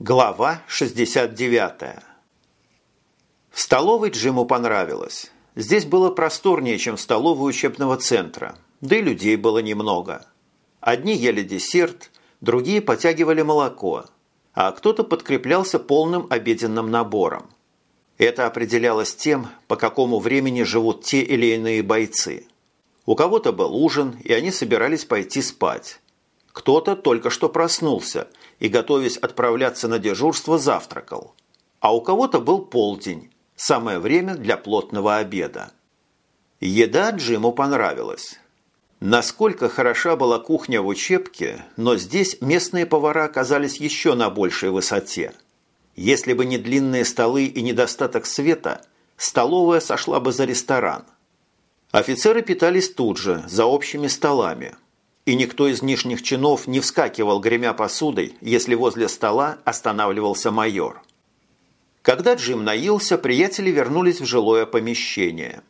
Глава 69 В столовой Джиму понравилось. Здесь было просторнее, чем в столовой учебного центра, да и людей было немного. Одни ели десерт, другие потягивали молоко, а кто-то подкреплялся полным обеденным набором. Это определялось тем, по какому времени живут те или иные бойцы. У кого-то был ужин, и они собирались пойти спать. Кто-то только что проснулся и, готовясь отправляться на дежурство, завтракал. А у кого-то был полдень, Самое время для плотного обеда. Еда Джиму понравилась. Насколько хороша была кухня в учебке, но здесь местные повара оказались еще на большей высоте. Если бы не длинные столы и недостаток света, столовая сошла бы за ресторан. Офицеры питались тут же, за общими столами. И никто из нижних чинов не вскакивал, гремя посудой, если возле стола останавливался майор. Когда Джим наелся, приятели вернулись в жилое помещение.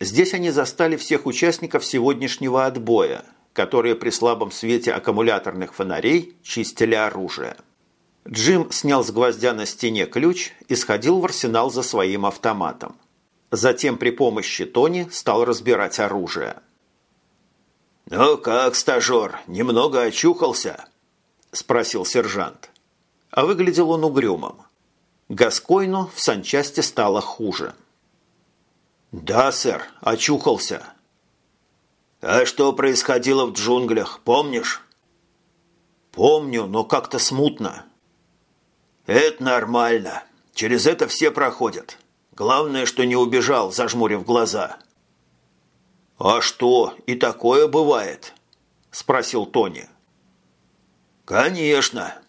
Здесь они застали всех участников сегодняшнего отбоя, которые при слабом свете аккумуляторных фонарей чистили оружие. Джим снял с гвоздя на стене ключ и сходил в арсенал за своим автоматом. Затем при помощи Тони стал разбирать оружие. «Ну как, стажер, немного очухался?» – спросил сержант. А выглядел он угрюмым. Гаскойну в санчасти стало хуже. «Да, сэр, очухался». «А что происходило в джунглях, помнишь?» «Помню, но как-то смутно». «Это нормально. Через это все проходят. Главное, что не убежал, зажмурив глаза». «А что, и такое бывает?» – спросил Тони. «Конечно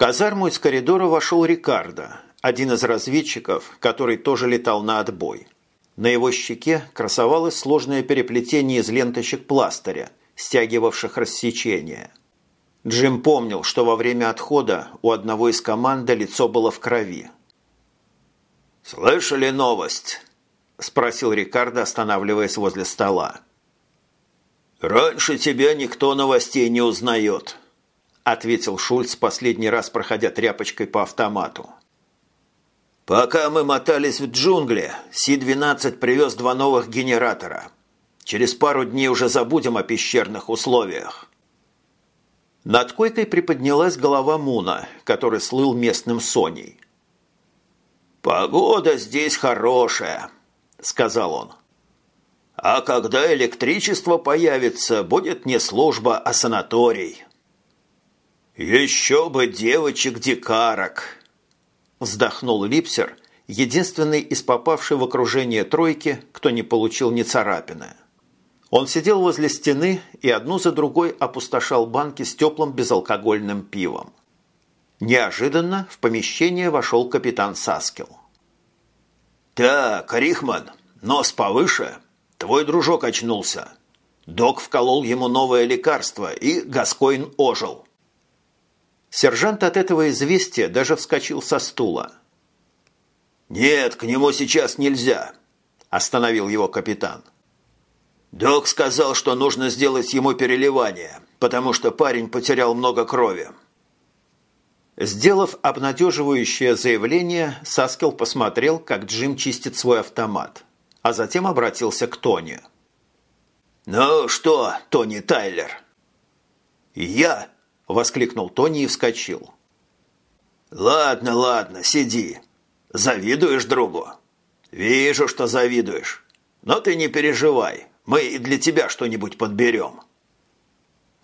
казарму из коридора вошел Рикардо, один из разведчиков, который тоже летал на отбой. На его щеке красовалось сложное переплетение из ленточек пластыря, стягивавших рассечения. Джим помнил, что во время отхода у одного из команды лицо было в крови. «Слышали новость?» – спросил Рикардо, останавливаясь возле стола. «Раньше тебя никто новостей не узнает», – ответил Шульц, последний раз проходя тряпочкой по автомату. «Пока мы мотались в джунгли, Си-12 привез два новых генератора. Через пару дней уже забудем о пещерных условиях». Над койкой приподнялась голова Муна, который слыл местным Соней. «Погода здесь хорошая», – сказал он. «А когда электричество появится, будет не служба, а санаторий». «Еще бы девочек-дикарок!» Вздохнул Липсер, единственный из попавших в окружение тройки, кто не получил ни царапины. Он сидел возле стены и одну за другой опустошал банки с теплым безалкогольным пивом. Неожиданно в помещение вошел капитан Саскел. «Так, Рихман, нос повыше. Твой дружок очнулся. Док вколол ему новое лекарство, и Гаскоин ожил». Сержант от этого известия даже вскочил со стула. «Нет, к нему сейчас нельзя», – остановил его капитан. «Док сказал, что нужно сделать ему переливание, потому что парень потерял много крови». Сделав обнадеживающее заявление, Саскел посмотрел, как Джим чистит свой автомат, а затем обратился к Тони. «Ну что, Тони Тайлер?» «Я Воскликнул Тони и вскочил. «Ладно, ладно, сиди. Завидуешь другу?» «Вижу, что завидуешь. Но ты не переживай, мы и для тебя что-нибудь подберем».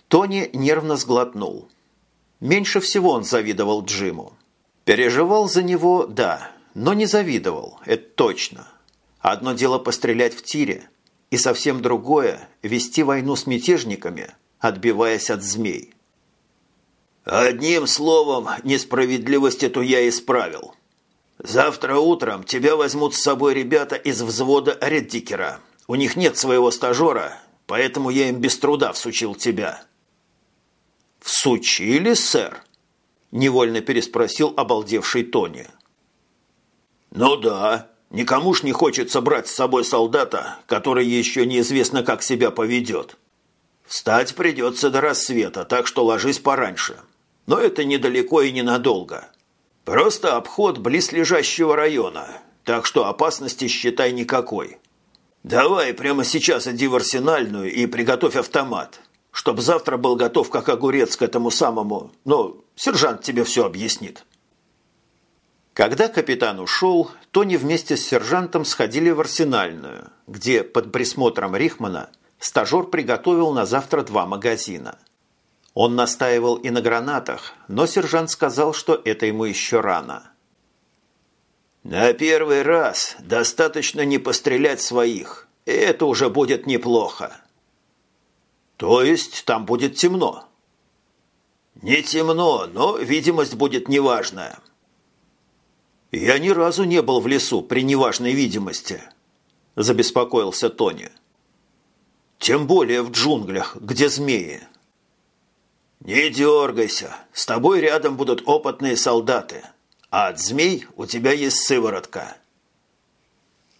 Тони нервно сглотнул. Меньше всего он завидовал Джиму. Переживал за него, да, но не завидовал, это точно. Одно дело пострелять в тире, и совсем другое – вести войну с мятежниками, отбиваясь от змей. Одним словом, несправедливость эту я исправил. Завтра утром тебя возьмут с собой ребята из взвода Реддикера. У них нет своего стажера, поэтому я им без труда всучил тебя». «Всучили, сэр?» – невольно переспросил обалдевший Тони. «Ну да, никому ж не хочется брать с собой солдата, который еще неизвестно, как себя поведет. Встать придется до рассвета, так что ложись пораньше. но это недалеко и ненадолго. Просто обход близлежащего района, так что опасности, считай, никакой. Давай прямо сейчас иди в арсенальную и приготовь автомат, чтоб завтра был готов как огурец к этому самому, но сержант тебе все объяснит». Когда капитан ушел, Тони вместе с сержантом сходили в арсенальную, где под присмотром Рихмана стажер приготовил на завтра два магазина. Он настаивал и на гранатах, но сержант сказал, что это ему еще рано. «На первый раз достаточно не пострелять своих, и это уже будет неплохо». «То есть там будет темно?» «Не темно, но видимость будет неважная». «Я ни разу не был в лесу при неважной видимости», – забеспокоился Тони. «Тем более в джунглях, где змеи». «Не дергайся, с тобой рядом будут опытные солдаты, а от змей у тебя есть сыворотка.